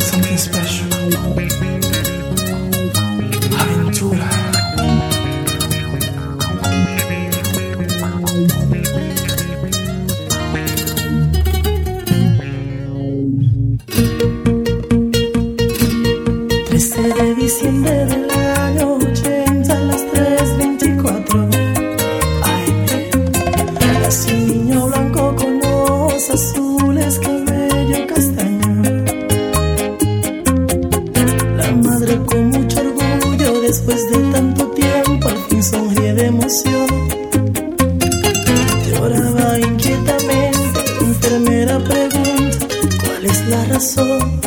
Something special. De La madre con mucho orgullo, después de tanto tiempo, al fin sonríe de emoción. Lloraba inquietamente, la enfermera pregunta, ¿cuál es la razón?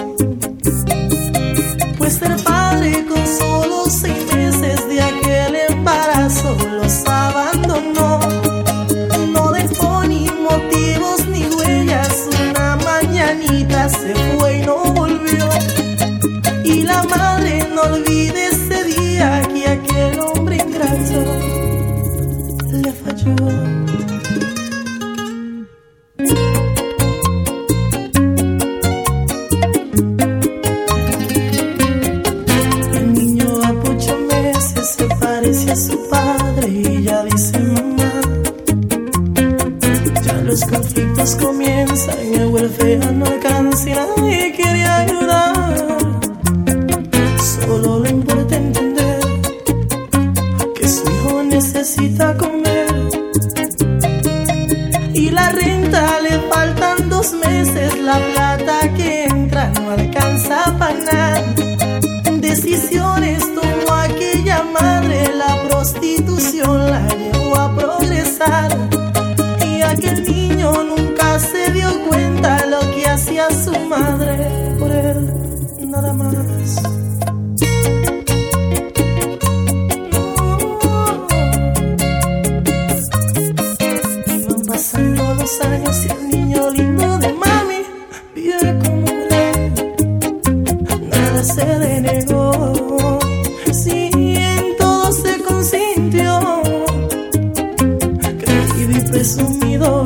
Presumido,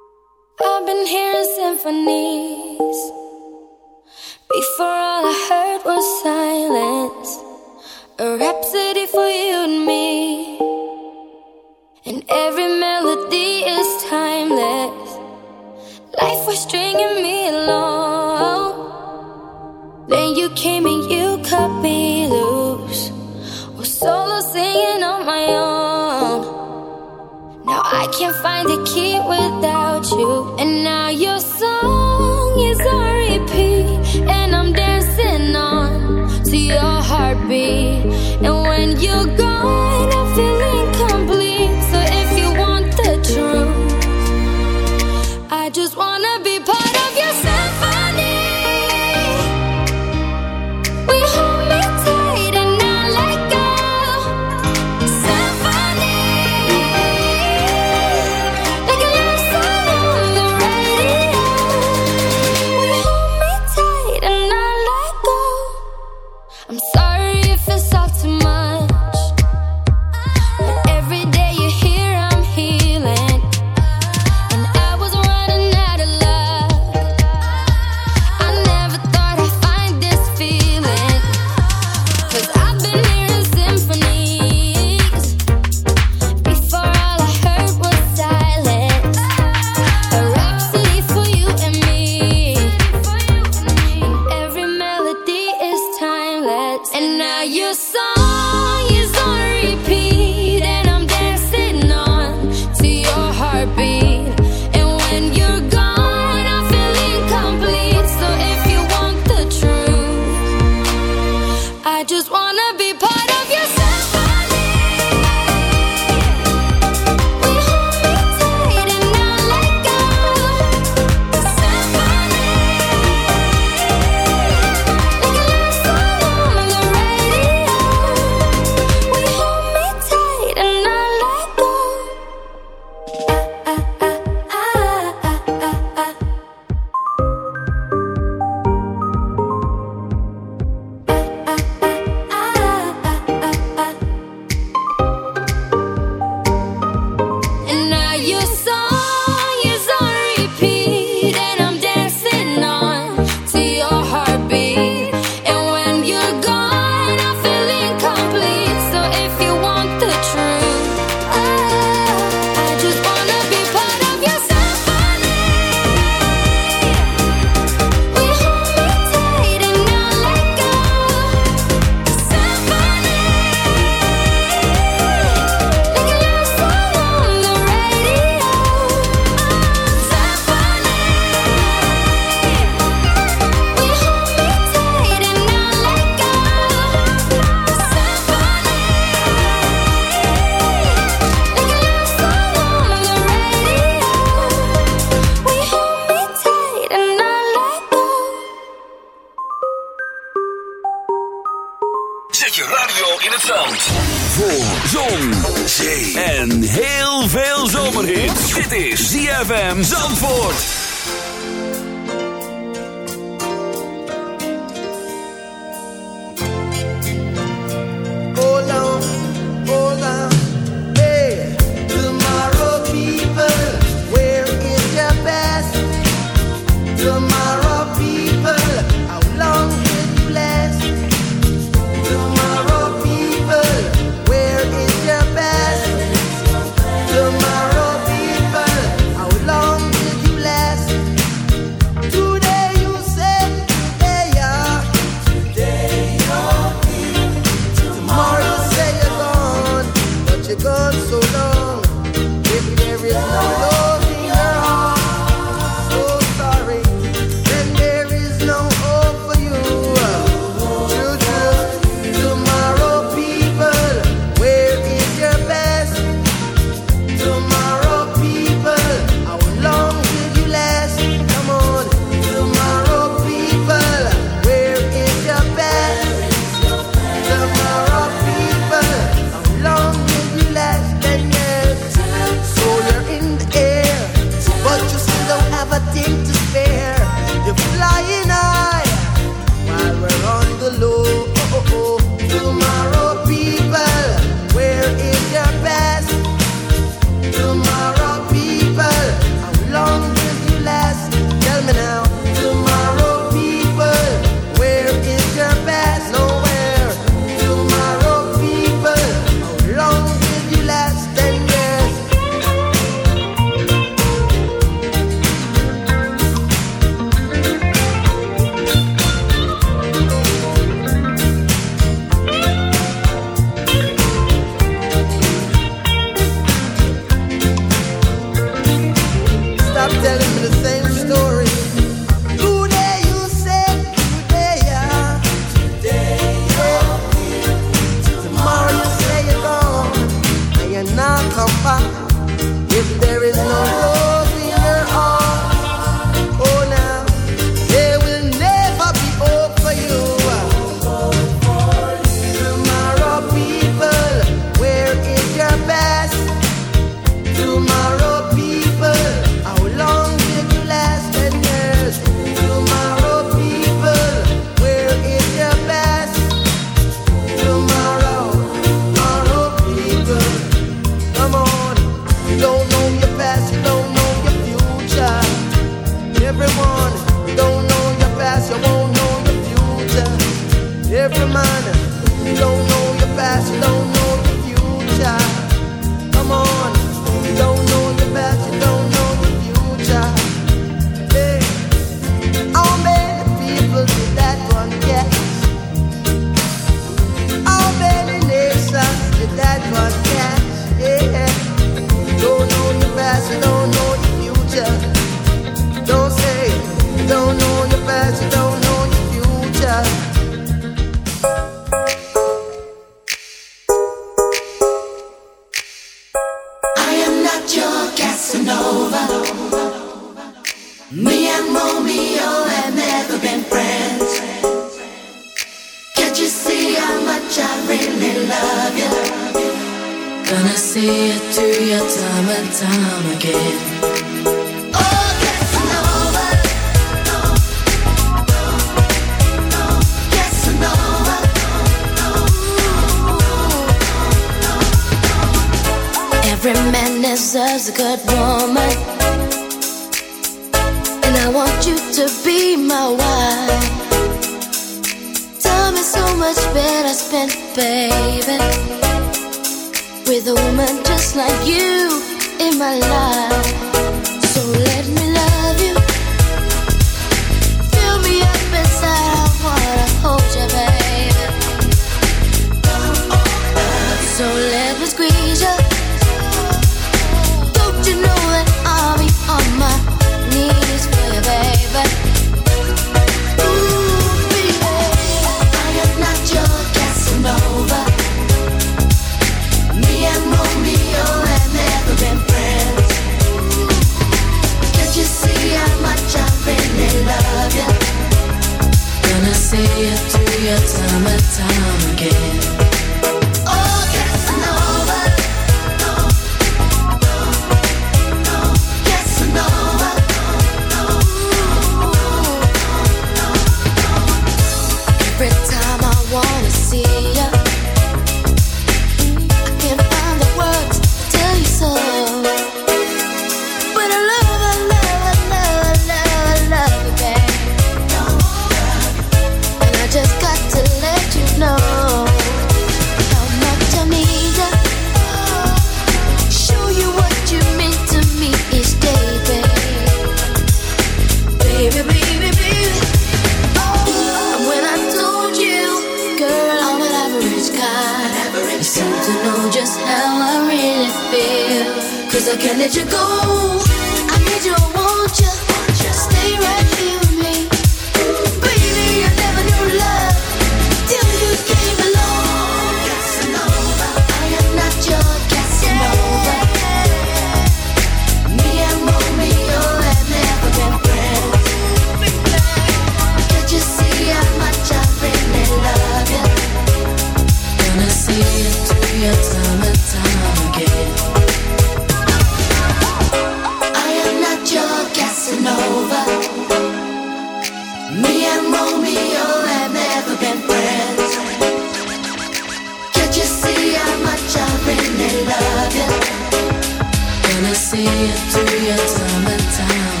see it through your time and time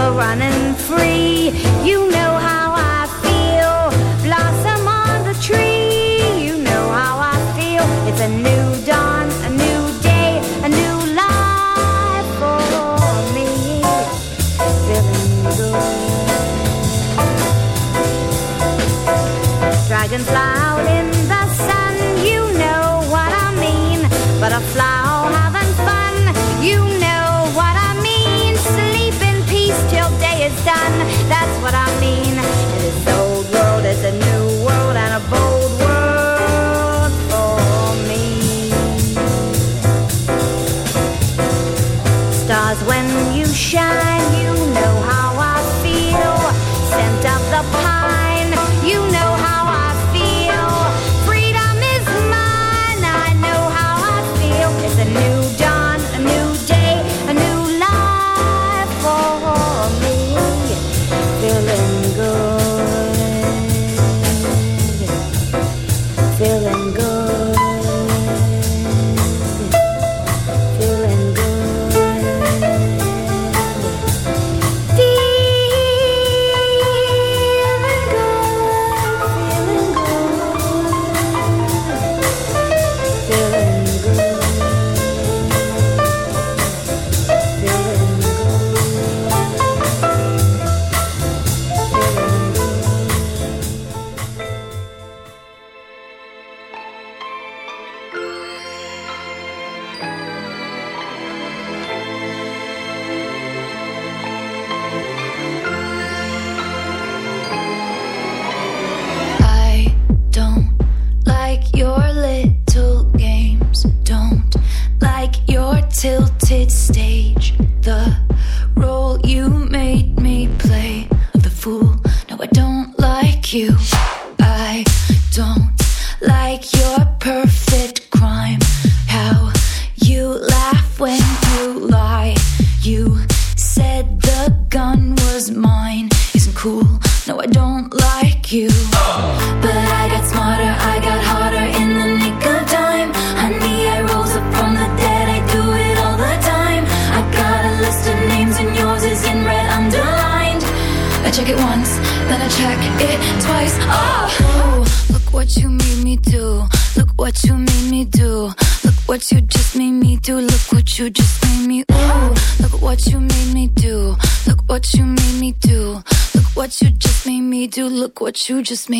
river running you just made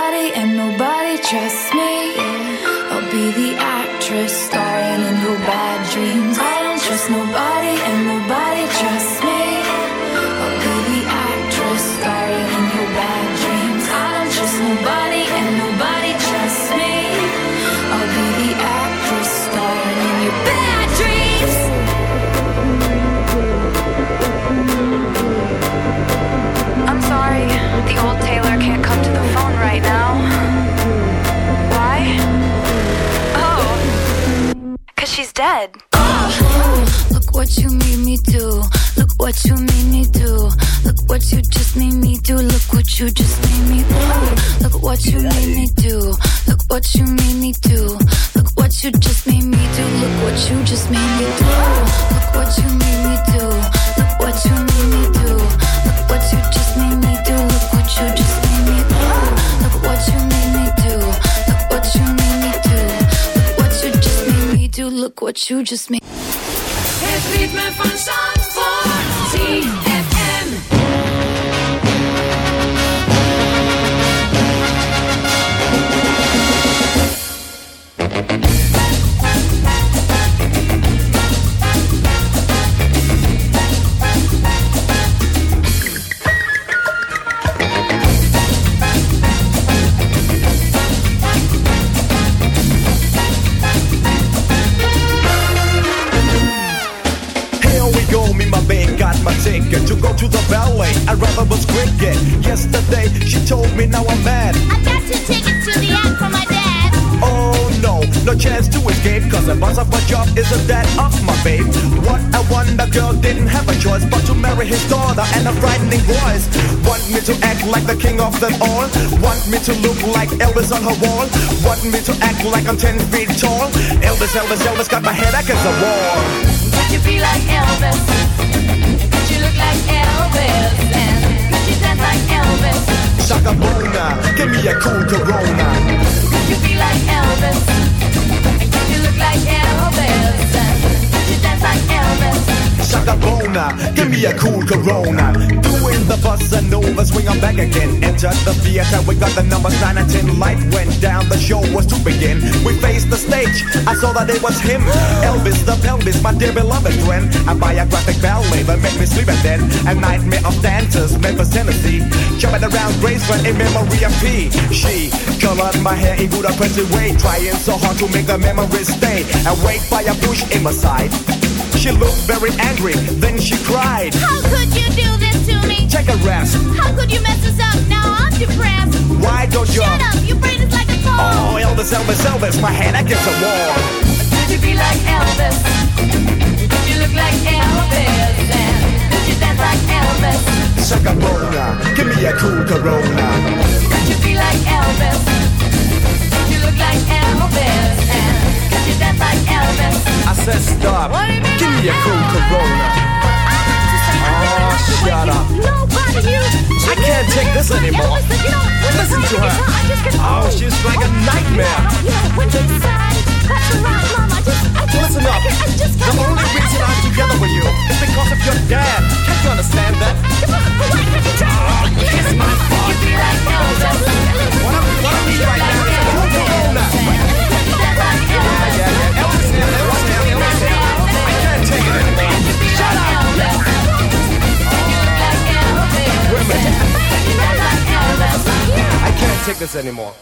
Look what you just made me do. Look what you just made me do. Look what you made me do. Look what you made me do. Look what you just made me do. Look what you just made me do. Look what you made me do. Look what you made me do. Look what you just made me do. Look what you just made me do. Look what you made me do. Look what you made me do. Look what you just made me do. Look what you just made. Het ritme van Zandvoort. Want me to act like I'm 10 feet tall? Elvis, Elvis, Elvis got my head against the wall. Swing on back again. Enter the theater, we got the numbers 9 and 10. Light went down, the show was to begin. We faced the stage, I saw that it was him. Elvis the pelvis, my dear beloved friend. A biographic ballet that made me sleep at then a nightmare of dancers, Memphis, Tennessee. Jumping around Graceland in memory of P. She colored my hair in good oppressive way, trying so hard to make the memories stay. Awake by a bush in my side. She looked very angry, then she cried. How could you do this to me? Take a rest. How could you mess us up? Now I'm depressed. Why don't you? Shut up, your brain is like a phone. Oh, Elvis, Elvis, Elvis, my head against the wall. Could you be like Elvis? Could you look like Elvis? And could you dance like Elvis? Shaka Bona, give me a cool Corona. Could you be like Elvis? Could you look like Elvis? And could you dance like Elvis? I said stop. What do you mean Give me a cool Corona. Take this anymore. Listen to her. Oh, she's like a nightmare. Listen up. The only reason I'm together with you is because of your dad. Can't you understand that? Oh, ah, kiss my butt. What I'm, what I need right now is a Corona. Yeah, yeah, yeah. Elvis here, Elvis here, Elvis here. I can't take it anymore. Shut up. Women. This anymore.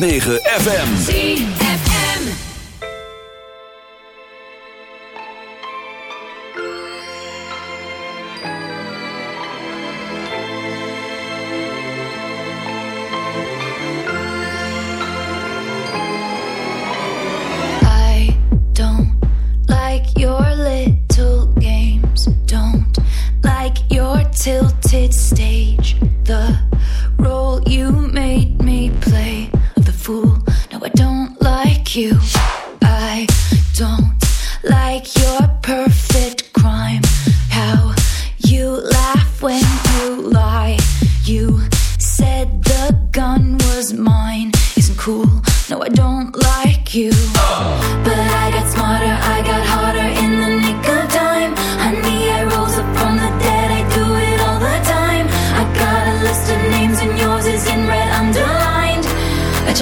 106.9 FM.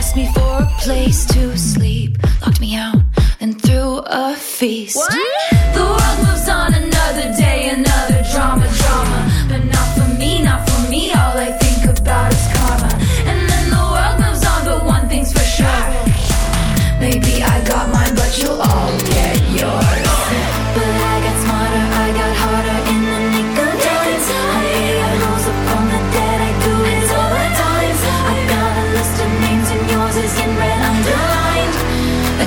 asked me for a place to sleep, locked me out, and threw a feast. The world moves on another day, another drama, drama. But not for me, not for me. All I think about is karma. And then the world moves on, but one thing's for sure. Maybe I got mine, but you'll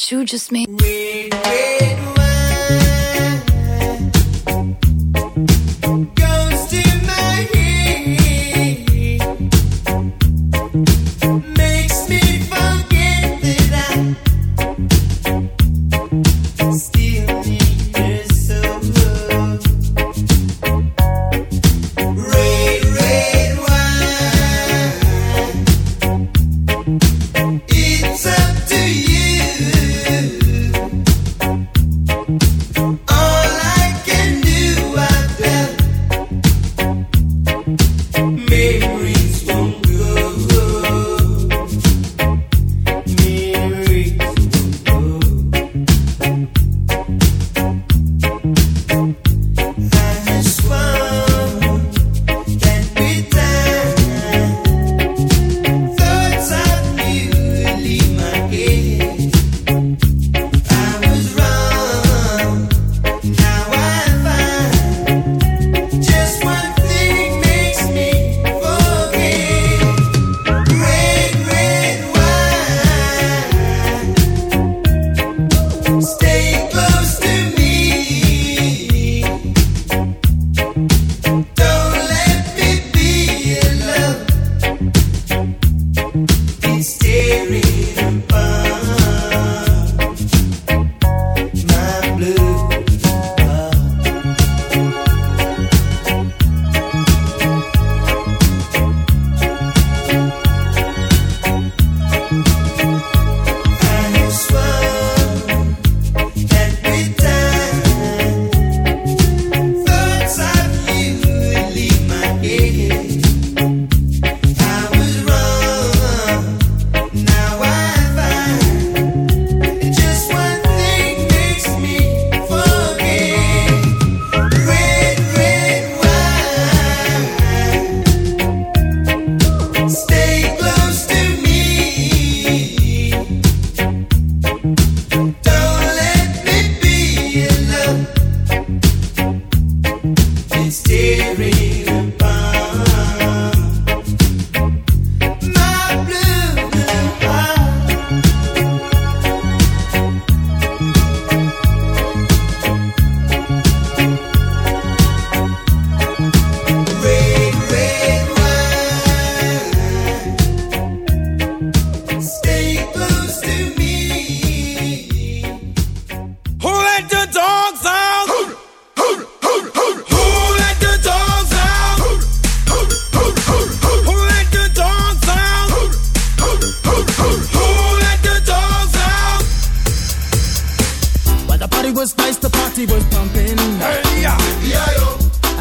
What you just made. Goes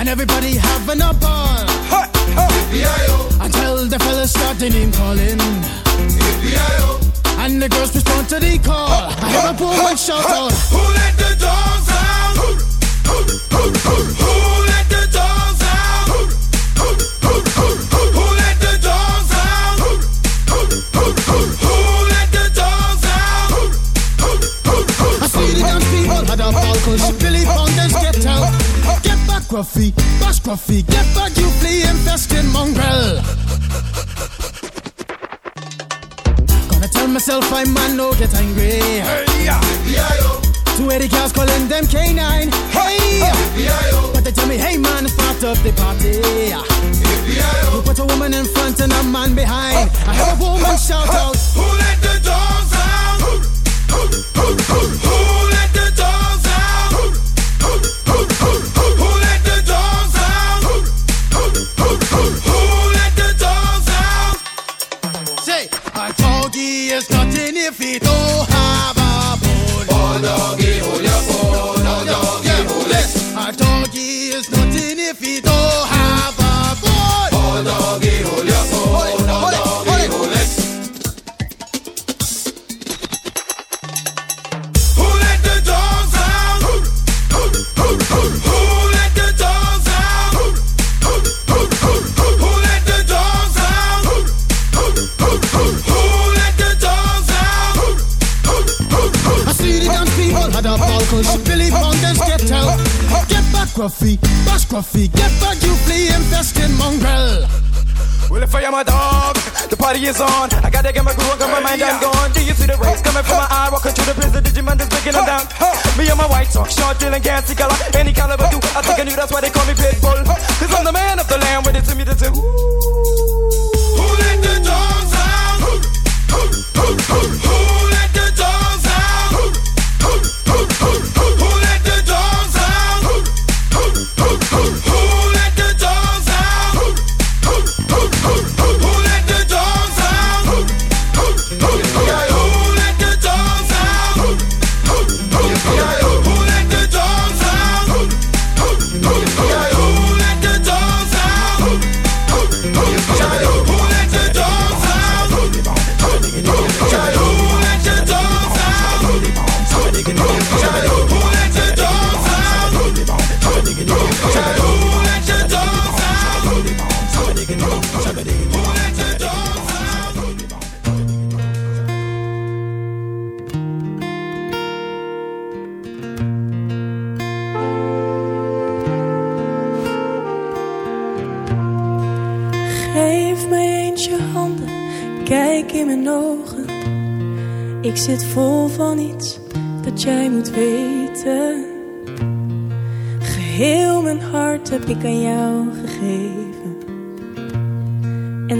everybody having a ball. Until the fellas started name calling. And the girls respond to the call. I hear a woman shout out. Who let the dogs out? Who let the dogs Get back, Gruffy, get back, you flea infested mongrel. Gonna tell myself I'm man no get angry. Two eighty cars calling them K9. Hey, but they tell me, hey man, it's part of the party. You put a woman in front and a man behind. I heard a woman shout out. Who let the dogs out? Who let the dogs is on. I gotta get my groove on, 'cause my mind, I'm gone. Do you see the rays coming from my eye? Walking through the prison, Digimon is breaking them down. Me and my white talk, short, dealing, see color. Any caliber do. I think I knew that's why they call me Pitbull. Cause I'm the man